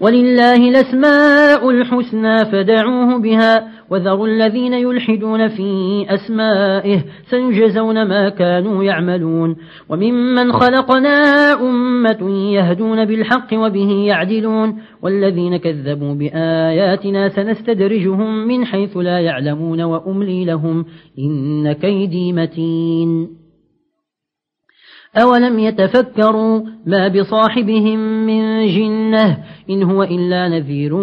ولله الأسماء الحسنى فدعوه بها وذروا الذين يلحدون في أسمائه سيجزون ما كانوا يعملون وممن خلقنا أمة يهدون بالحق وبه يعدلون والذين كذبوا بآياتنا سنستدرجهم من حيث لا يعلمون وأملي لهم إن كيدي متين أولم يتفكروا ما بصاحبهم من جنة إن هو إلا نذير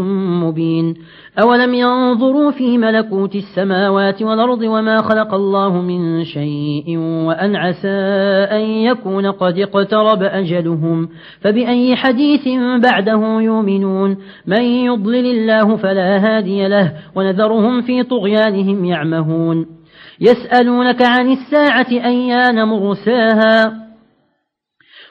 مبين أولم ينظروا في ملكوت السماوات والأرض وما خلق الله من شيء وأن عسى أن يكون قد اقترب أجلهم فبأي حديث بعده يؤمنون من يضلل الله فلا هادي له ونذرهم في طغيانهم يعمهون يسألونك عن الساعة أيان مرساها